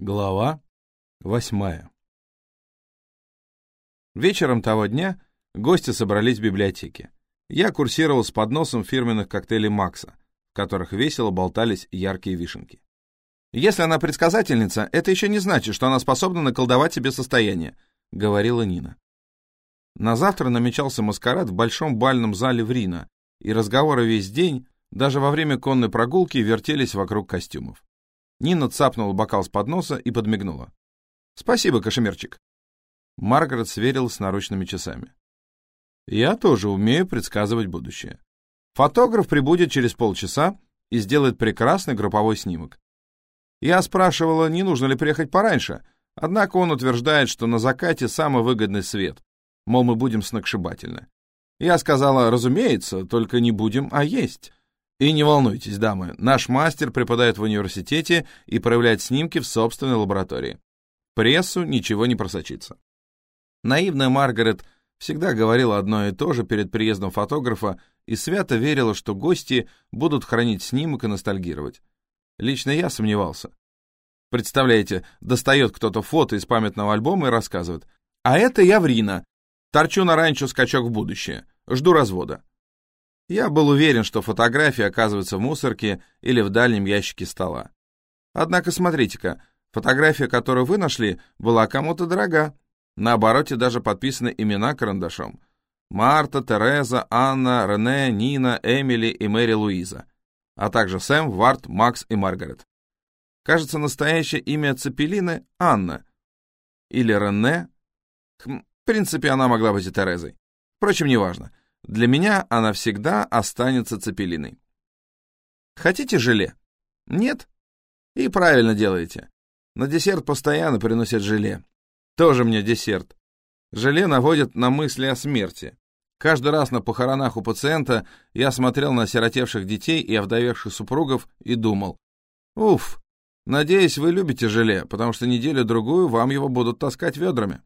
Глава восьмая Вечером того дня гости собрались в библиотеке. Я курсировал с подносом фирменных коктейлей Макса, в которых весело болтались яркие вишенки. «Если она предсказательница, это еще не значит, что она способна наколдовать себе состояние», — говорила Нина. На завтра намечался маскарад в большом бальном зале в Рино, и разговоры весь день, даже во время конной прогулки, вертелись вокруг костюмов. Нина цапнула бокал с подноса и подмигнула. «Спасибо, кашемерчик». Маргарет сверилась с наручными часами. «Я тоже умею предсказывать будущее. Фотограф прибудет через полчаса и сделает прекрасный групповой снимок. Я спрашивала, не нужно ли приехать пораньше, однако он утверждает, что на закате самый выгодный свет, мол, мы будем сногсшибательны. Я сказала, разумеется, только не будем, а есть. И не волнуйтесь, дамы, наш мастер преподает в университете и проявляет снимки в собственной лаборатории. Прессу ничего не просочится. Наивная Маргарет всегда говорила одно и то же перед приездом фотографа и свято верила, что гости будут хранить снимок и ностальгировать. Лично я сомневался. Представляете, достает кто-то фото из памятного альбома и рассказывает. «А это я в Рино. Торчу на ранчо скачок в будущее. Жду развода». Я был уверен, что фотография оказывается в мусорке или в дальнем ящике стола. Однако смотрите-ка, фотография, которую вы нашли, была кому-то дорога. На обороте даже подписаны имена карандашом. Марта, Тереза, Анна, Рене, Нина, Эмили и Мэри Луиза. А также Сэм, Варт, Макс и Маргарет. Кажется, настоящее имя Цепелины — Анна. Или Рене. Хм, в принципе, она могла быть и Терезой. Впрочем, неважно. Для меня она всегда останется цепелиной. Хотите желе? Нет? И правильно делаете. На десерт постоянно приносят желе. Тоже мне десерт. Желе наводит на мысли о смерти. Каждый раз на похоронах у пациента я смотрел на осиротевших детей и овдовевших супругов и думал, «Уф, надеюсь, вы любите желе, потому что неделю-другую вам его будут таскать ведрами».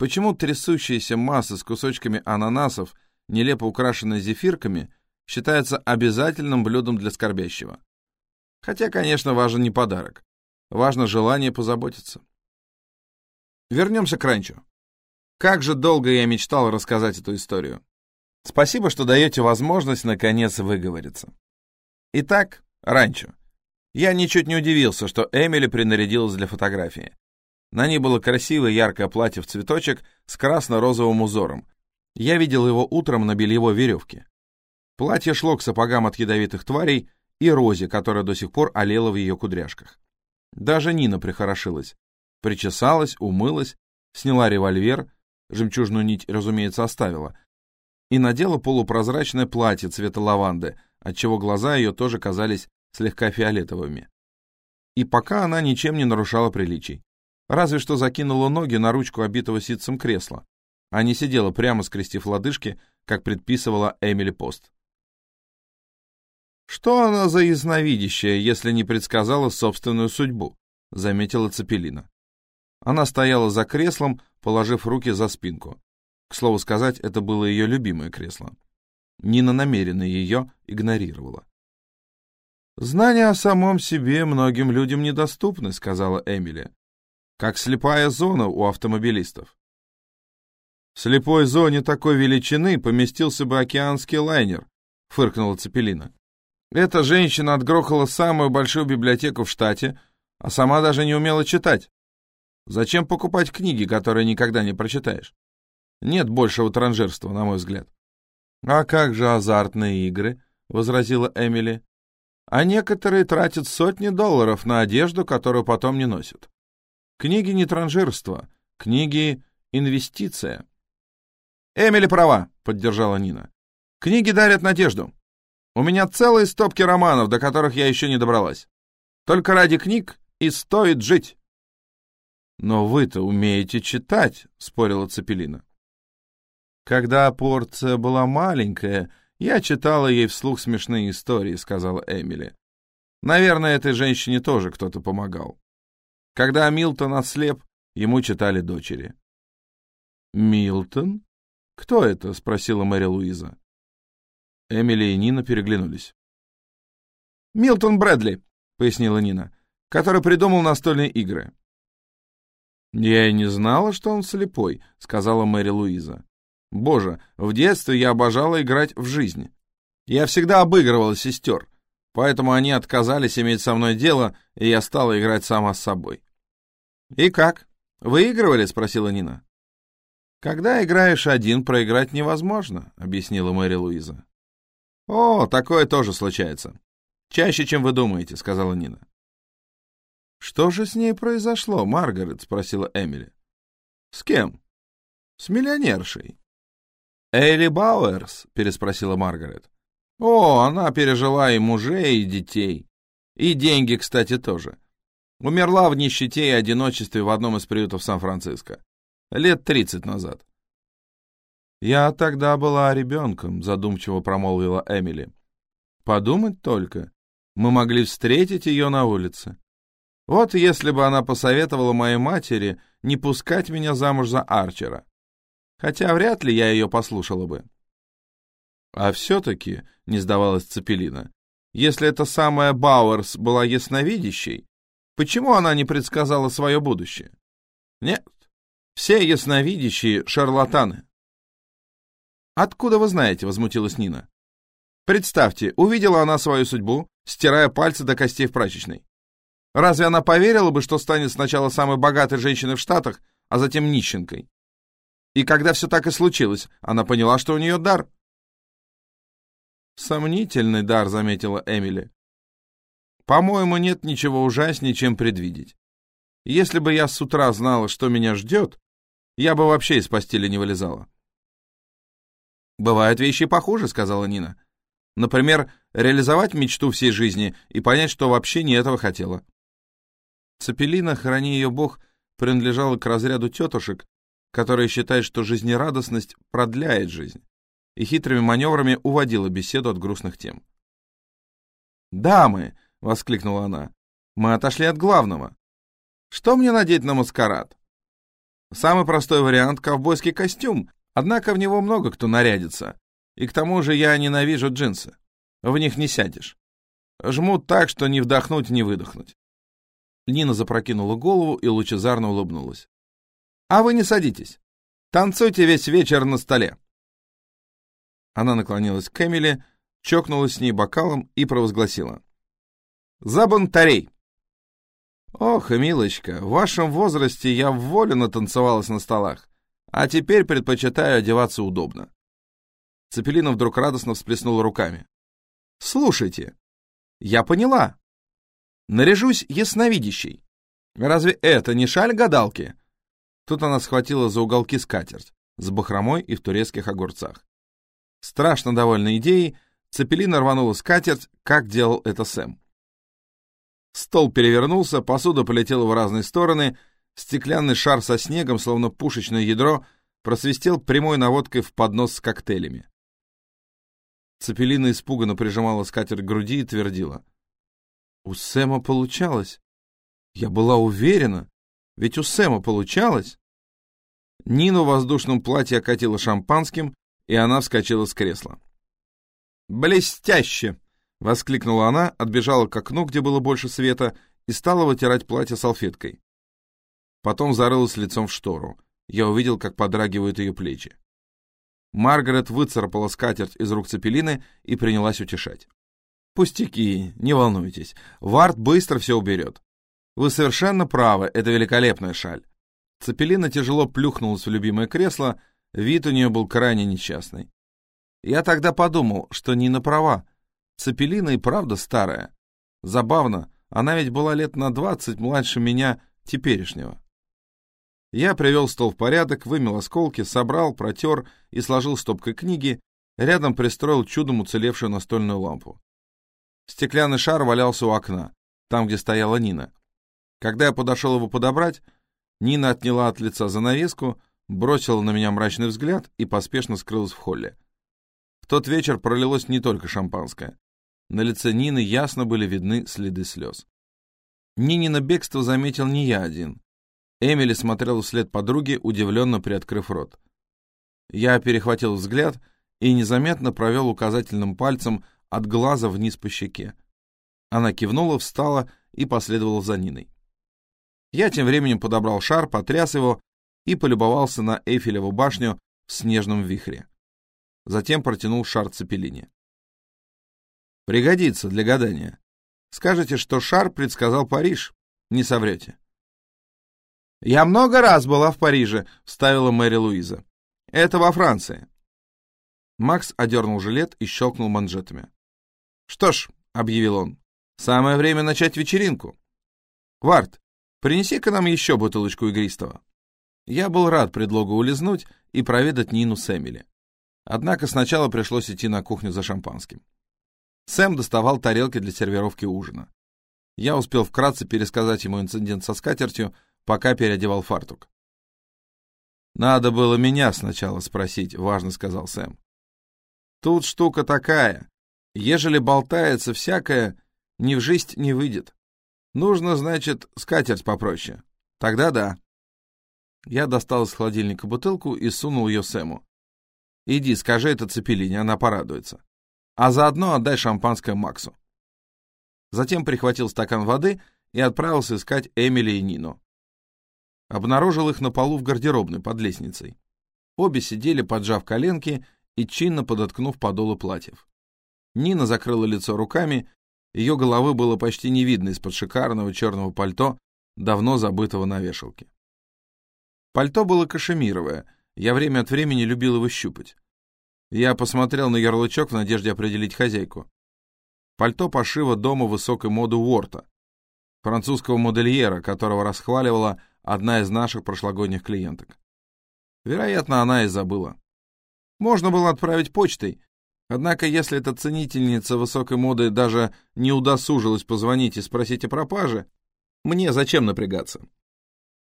Почему трясущаяся масса с кусочками ананасов, нелепо украшенная зефирками, считается обязательным блюдом для скорбящего? Хотя, конечно, важен не подарок. Важно желание позаботиться. Вернемся к ранчо. Как же долго я мечтал рассказать эту историю. Спасибо, что даете возможность наконец выговориться. Итак, ранчо. Я ничуть не удивился, что Эмили принарядилась для фотографии. На ней было красивое яркое платье в цветочек с красно-розовым узором. Я видел его утром на бельевой веревке. Платье шло к сапогам от ядовитых тварей и розе, которая до сих пор олела в ее кудряшках. Даже Нина прихорошилась. Причесалась, умылась, сняла револьвер, жемчужную нить, разумеется, оставила, и надела полупрозрачное платье цвета лаванды, отчего глаза ее тоже казались слегка фиолетовыми. И пока она ничем не нарушала приличий. Разве что закинула ноги на ручку обитого ситцем кресла, а не сидела прямо скрестив лодыжки, как предписывала Эмили Пост. «Что она за ясновидящая, если не предсказала собственную судьбу?» — заметила Цепелина. Она стояла за креслом, положив руки за спинку. К слову сказать, это было ее любимое кресло. Нина намеренно ее игнорировала. «Знания о самом себе многим людям недоступны», — сказала Эмили как слепая зона у автомобилистов. В слепой зоне такой величины поместился бы океанский лайнер, фыркнула Цепелина. Эта женщина отгрохала самую большую библиотеку в штате, а сама даже не умела читать. Зачем покупать книги, которые никогда не прочитаешь? Нет большего транжирства, на мой взгляд. А как же азартные игры? возразила Эмили. А некоторые тратят сотни долларов на одежду, которую потом не носят. Книги не транжирство, книги — инвестиция. «Эмили права», — поддержала Нина. «Книги дарят надежду. У меня целые стопки романов, до которых я еще не добралась. Только ради книг и стоит жить». «Но вы-то умеете читать», — спорила Цепелина. «Когда порция была маленькая, я читала ей вслух смешные истории», — сказала Эмили. «Наверное, этой женщине тоже кто-то помогал». Когда Милтон ослеп, ему читали дочери. «Милтон? Кто это?» — спросила Мэри Луиза. Эмили и Нина переглянулись. «Милтон Брэдли», — пояснила Нина. который придумал настольные игры». «Я и не знала, что он слепой», — сказала Мэри Луиза. «Боже, в детстве я обожала играть в жизнь. Я всегда обыгрывала сестер, поэтому они отказались иметь со мной дело, и я стала играть сама с собой». «И как? Выигрывали?» — спросила Нина. «Когда играешь один, проиграть невозможно», — объяснила Мэри Луиза. «О, такое тоже случается. Чаще, чем вы думаете», — сказала Нина. «Что же с ней произошло, Маргарет?» — спросила Эмили. «С кем?» «С миллионершей». «Эйли Бауэрс?» — переспросила Маргарет. «О, она пережила и мужей, и детей. И деньги, кстати, тоже. Умерла в нищете и одиночестве в одном из приютов Сан-Франциско. Лет тридцать назад». «Я тогда была ребенком», — задумчиво промолвила Эмили. «Подумать только, мы могли встретить ее на улице. Вот если бы она посоветовала моей матери не пускать меня замуж за Арчера. Хотя вряд ли я ее послушала бы. А все-таки, не сдавалась Цепелина, если эта самая Бауэрс была ясновидящей, почему она не предсказала свое будущее? Нет, все ясновидящие — шарлатаны. «Откуда вы знаете?» — возмутилась Нина. «Представьте, увидела она свою судьбу, стирая пальцы до костей в прачечной. Разве она поверила бы, что станет сначала самой богатой женщиной в Штатах, а затем нищенкой? И когда все так и случилось, она поняла, что у нее дар. «Сомнительный дар», — заметила Эмили. «По-моему, нет ничего ужаснее, чем предвидеть. Если бы я с утра знала, что меня ждет, я бы вообще из постели не вылезала». «Бывают вещи похуже», — сказала Нина. «Например, реализовать мечту всей жизни и понять, что вообще не этого хотела». Цепелина, храни ее бог, принадлежала к разряду тетушек, которые считают, что жизнерадостность продляет жизнь, и хитрыми маневрами уводила беседу от грустных тем. «Дамы!» — воскликнула она. «Мы отошли от главного. Что мне надеть на маскарад?» Самый простой вариант — ковбойский костюм, однако в него много кто нарядится. И к тому же я ненавижу джинсы. В них не сядешь. Жмут так, что ни вдохнуть, ни выдохнуть. Нина запрокинула голову и лучезарно улыбнулась. «А вы не садитесь. Танцуйте весь вечер на столе». Она наклонилась к Эмили, чокнулась с ней бокалом и провозгласила. «За бунтарей!» «Ох, милочка, в вашем возрасте я вволю танцевалась на столах, а теперь предпочитаю одеваться удобно». Цепелина вдруг радостно всплеснула руками. «Слушайте, я поняла. Наряжусь ясновидящей. Разве это не шаль гадалки? Тут она схватила за уголки скатерть с бахромой и в турецких огурцах. Страшно довольной идеей, Цепелина рванула скатерть, как делал это Сэм. Стол перевернулся, посуда полетела в разные стороны, стеклянный шар со снегом, словно пушечное ядро, просвистел прямой наводкой в поднос с коктейлями. Цепелина испуганно прижимала скатерть к груди и твердила. У Сэма получалось. Я была уверена, ведь у Сэма получалось. Нину в воздушном платье окатила шампанским, и она вскочила с кресла. «Блестяще!» — воскликнула она, отбежала к окну, где было больше света, и стала вытирать платье салфеткой. Потом зарылась лицом в штору. Я увидел, как подрагивают ее плечи. Маргарет выцарапала скатерть из рук Цепелины и принялась утешать. «Пустяки, не волнуйтесь. Вард быстро все уберет. Вы совершенно правы, это великолепная шаль». Цепелина тяжело плюхнулась в любимое кресло, вид у нее был крайне несчастный. Я тогда подумал, что Нина права. Цепелина и правда старая. Забавно, она ведь была лет на двадцать младше меня теперешнего. Я привел стол в порядок, вымел осколки, собрал, протер и сложил стопкой книги, рядом пристроил чудом уцелевшую настольную лампу. Стеклянный шар валялся у окна, там, где стояла Нина. Когда я подошел его подобрать, Нина отняла от лица занавеску, бросила на меня мрачный взгляд и поспешно скрылась в холле. В тот вечер пролилось не только шампанское. На лице Нины ясно были видны следы слез. Нинина бегство заметил не я один. Эмили смотрел вслед подруги, удивленно приоткрыв рот. Я перехватил взгляд и незаметно провел указательным пальцем от глаза вниз по щеке. Она кивнула, встала и последовал за Ниной. Я тем временем подобрал шар, потряс его и полюбовался на Эйфелеву башню в снежном вихре. Затем протянул шар Цепелине. «Пригодится для гадания. Скажете, что шар предсказал Париж. Не соврете». «Я много раз была в Париже», — вставила Мэри Луиза. «Это во Франции». Макс одернул жилет и щелкнул манжетами. «Что ж», — объявил он, — «самое время начать вечеринку. Кварт, принеси-ка нам еще бутылочку игристого». Я был рад предлогу улизнуть и проведать Нину с Эмили. Однако сначала пришлось идти на кухню за шампанским. Сэм доставал тарелки для сервировки ужина. Я успел вкратце пересказать ему инцидент со скатертью, пока переодевал фартук. «Надо было меня сначала спросить», — важно сказал Сэм. «Тут штука такая. Ежели болтается всякое, ни в жизнь не выйдет. Нужно, значит, скатерть попроще. Тогда да». Я достал из холодильника бутылку и сунул ее Сэму. «Иди, скажи это Цепелине, она порадуется. А заодно отдай шампанское Максу». Затем прихватил стакан воды и отправился искать Эмили и Нину. Обнаружил их на полу в гардеробной под лестницей. Обе сидели, поджав коленки и чинно подоткнув подолы платьев. Нина закрыла лицо руками, ее головы было почти не видно из-под шикарного черного пальто, давно забытого на вешалке. Пальто было кашемировое, я время от времени любил его щупать. Я посмотрел на ярлычок в надежде определить хозяйку. Пальто пошива дома высокой моды Уорта, французского модельера, которого расхваливала одна из наших прошлогодних клиенток. Вероятно, она и забыла. Можно было отправить почтой, однако если эта ценительница высокой моды даже не удосужилась позвонить и спросить о пропаже, мне зачем напрягаться?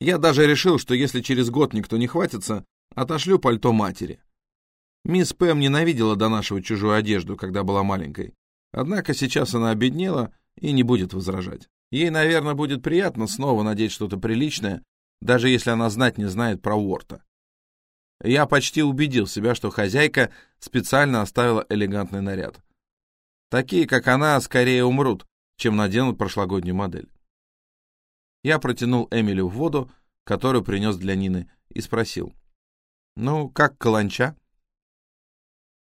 Я даже решил, что если через год никто не хватится, отошлю пальто матери. Мисс Пэм ненавидела донашивать чужую одежду, когда была маленькой. Однако сейчас она обеднела и не будет возражать. Ей, наверное, будет приятно снова надеть что-то приличное, даже если она знать не знает про Уорта. Я почти убедил себя, что хозяйка специально оставила элегантный наряд. Такие, как она, скорее умрут, чем наденут прошлогоднюю модель. Я протянул Эмили в воду, которую принес для Нины, и спросил. «Ну, как каланча?»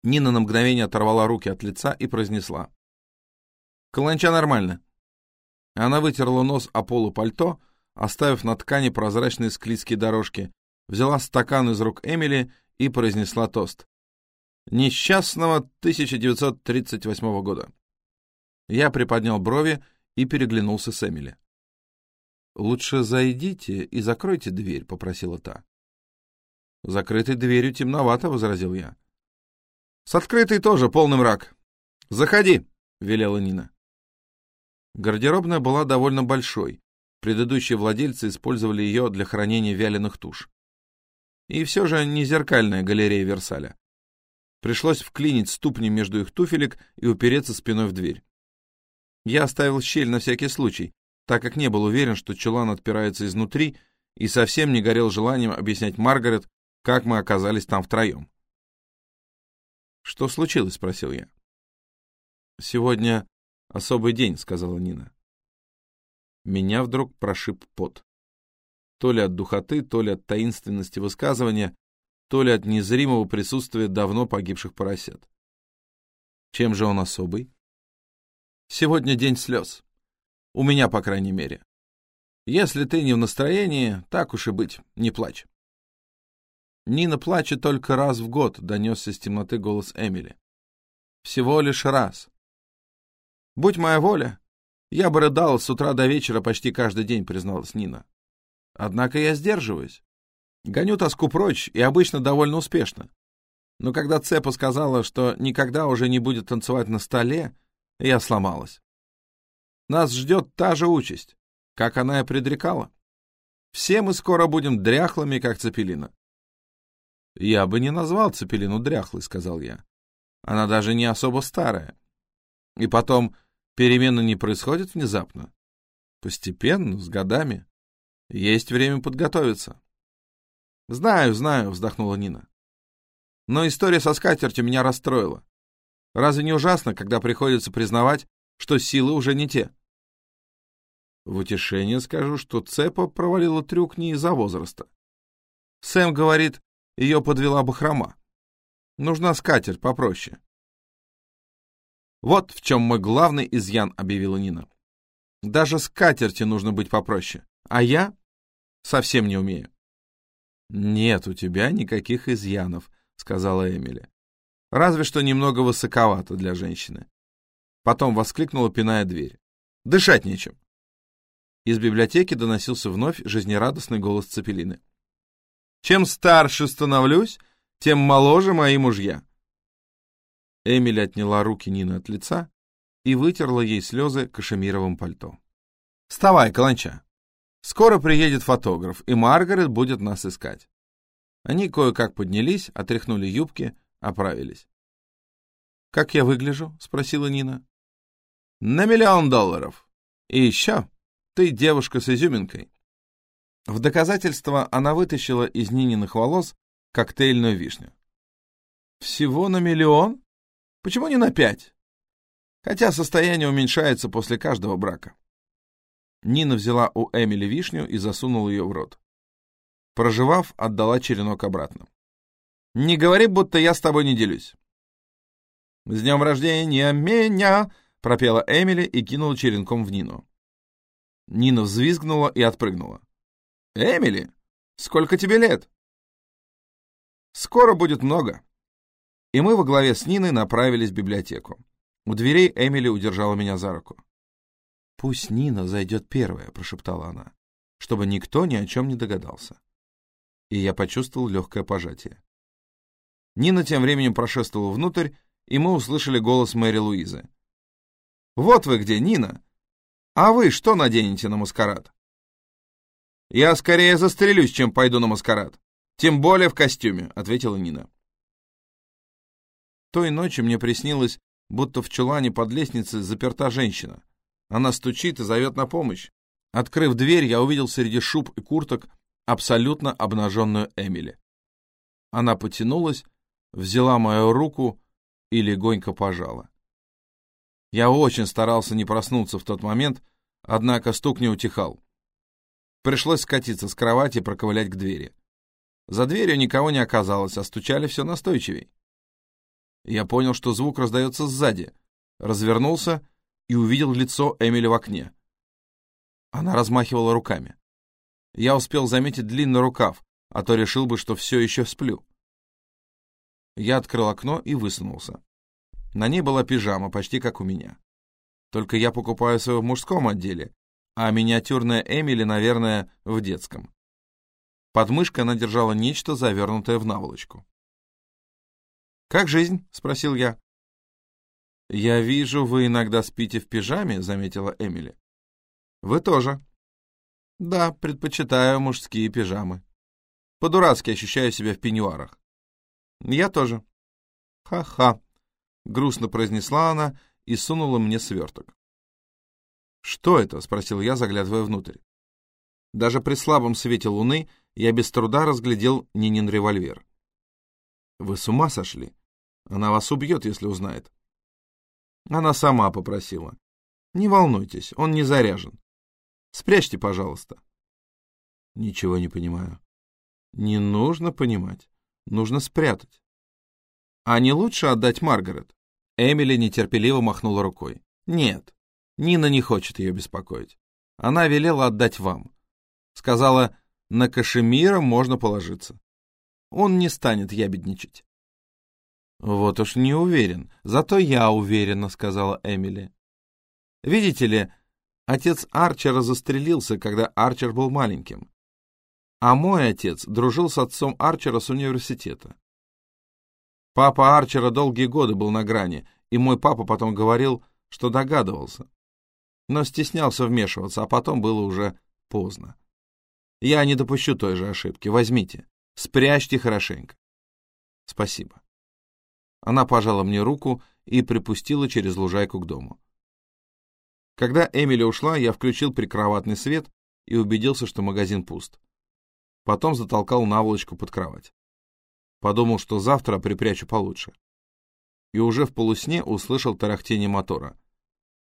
Нина на мгновение оторвала руки от лица и произнесла. «Каланча нормально. Она вытерла нос о полу пальто, оставив на ткани прозрачные склизкие дорожки, взяла стакан из рук Эмили и произнесла тост. «Несчастного 1938 года». Я приподнял брови и переглянулся с Эмили. «Лучше зайдите и закройте дверь», — попросила та. «Закрытой дверью темновато», — возразил я. «С открытой тоже полный мрак. Заходи», — велела Нина. Гардеробная была довольно большой. Предыдущие владельцы использовали ее для хранения вяленых туш. И все же не зеркальная галерея Версаля. Пришлось вклинить ступни между их туфелек и упереться спиной в дверь. Я оставил щель на всякий случай, так как не был уверен, что чулан отпирается изнутри, и совсем не горел желанием объяснять Маргарет, как мы оказались там втроем. «Что случилось?» — спросил я. «Сегодня «Особый день», — сказала Нина. Меня вдруг прошиб пот. То ли от духоты, то ли от таинственности высказывания, то ли от незримого присутствия давно погибших поросят. Чем же он особый? Сегодня день слез. У меня, по крайней мере. Если ты не в настроении, так уж и быть, не плачь. Нина плачет только раз в год, донесся с темноты голос Эмили. Всего лишь раз. «Будь моя воля, я бы рыдала с утра до вечера почти каждый день», — призналась Нина. «Однако я сдерживаюсь. Гоню тоску прочь и обычно довольно успешно. Но когда Цепа сказала, что никогда уже не будет танцевать на столе, я сломалась. Нас ждет та же участь, как она и предрекала. Все мы скоро будем дряхлыми, как Цепелина. «Я бы не назвал Цепелину дряхлой», — сказал я. «Она даже не особо старая. И потом, Перемены не происходят внезапно. Постепенно, с годами. Есть время подготовиться. «Знаю, знаю», — вздохнула Нина. «Но история со скатертью меня расстроила. Разве не ужасно, когда приходится признавать, что силы уже не те?» В утешение скажу, что Цепа провалила трюк не из-за возраста. Сэм говорит, ее подвела бахрома. Нужна скатерть попроще. Вот в чем мой главный изъян, объявила Нина. Даже скатерти нужно быть попроще, а я совсем не умею. Нет у тебя никаких изъянов, сказала Эмили. Разве что немного высоковато для женщины. Потом воскликнула, пиная дверь. Дышать нечем. Из библиотеки доносился вновь жизнерадостный голос Цепелины. «Чем старше становлюсь, тем моложе мои мужья». Эмили отняла руки Нины от лица и вытерла ей слезы кашемировым пальто. «Вставай, каланча! Скоро приедет фотограф, и Маргарет будет нас искать». Они кое-как поднялись, отряхнули юбки, оправились. «Как я выгляжу?» — спросила Нина. «На миллион долларов. И еще ты девушка с изюминкой. В доказательство она вытащила из Нининых волос коктейльную вишню. Всего на миллион? Почему не на пять? Хотя состояние уменьшается после каждого брака. Нина взяла у Эмили вишню и засунула ее в рот. Проживав, отдала черенок обратно. «Не говори, будто я с тобой не делюсь». «С днем рождения меня!» — пропела Эмили и кинула черенком в Нину. Нина взвизгнула и отпрыгнула. «Эмили, сколько тебе лет?» «Скоро будет много». И мы во главе с Ниной направились в библиотеку. У дверей Эмили удержала меня за руку. «Пусть Нина зайдет первая», — прошептала она, чтобы никто ни о чем не догадался. И я почувствовал легкое пожатие. Нина тем временем прошествовала внутрь, и мы услышали голос Мэри Луизы. «Вот вы где, Нина! А вы что наденете на маскарад? Я скорее застрелюсь, чем пойду на маскарад. Тем более в костюме, ответила Нина. Той ночью мне приснилось, будто в чулане под лестницей заперта женщина. Она стучит и зовет на помощь. Открыв дверь, я увидел среди шуб и курток абсолютно обнаженную Эмили. Она потянулась, взяла мою руку и легонько пожала. Я очень старался не проснуться в тот момент, однако стук не утихал. Пришлось скатиться с кровати и проковылять к двери. За дверью никого не оказалось, а стучали все настойчивей. Я понял, что звук раздается сзади, развернулся и увидел лицо Эмили в окне. Она размахивала руками. Я успел заметить длинный рукав, а то решил бы, что все еще сплю. Я открыл окно и высунулся. На ней была пижама, почти как у меня. Только я покупаю свою в мужском отделе, а миниатюрная Эмили, наверное, в детском. Под мышкой она держала нечто, завернутое в наволочку. «Как жизнь?» — спросил я. «Я вижу, вы иногда спите в пижаме», — заметила Эмили. «Вы тоже». «Да, предпочитаю мужские пижамы. По-дурацки ощущаю себя в пеньюарах». «Я тоже». «Ха-ха», грустно произнесла она и сунула мне сверток. «Что это?» — спросил я, заглядывая внутрь. Даже при слабом свете луны я без труда разглядел Нинин револьвер. «Вы с ума сошли? Она вас убьет, если узнает». Она сама попросила. «Не волнуйтесь, он не заряжен. Спрячьте, пожалуйста». «Ничего не понимаю». «Не нужно понимать. Нужно спрятать». «А не лучше отдать Маргарет?» Эмили нетерпеливо махнула рукой. «Нет, Нина не хочет ее беспокоить. Она велела отдать вам. Сказала, на Кашемира можно положиться. Он не станет ябедничать». «Вот уж не уверен. Зато я уверена», — сказала Эмили. «Видите ли, отец Арчера застрелился, когда Арчер был маленьким. А мой отец дружил с отцом Арчера с университета. Папа Арчера долгие годы был на грани, и мой папа потом говорил, что догадывался. Но стеснялся вмешиваться, а потом было уже поздно. Я не допущу той же ошибки. Возьмите. Спрячьте хорошенько. Спасибо. Она пожала мне руку и припустила через лужайку к дому. Когда Эмили ушла, я включил прикроватный свет и убедился, что магазин пуст. Потом затолкал наволочку под кровать. Подумал, что завтра припрячу получше. И уже в полусне услышал тарахтение мотора.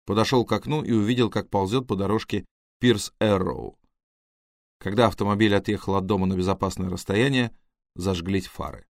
Подошел к окну и увидел, как ползет по дорожке Пирс Эрроу. Когда автомобиль отъехал от дома на безопасное расстояние, зажглись фары.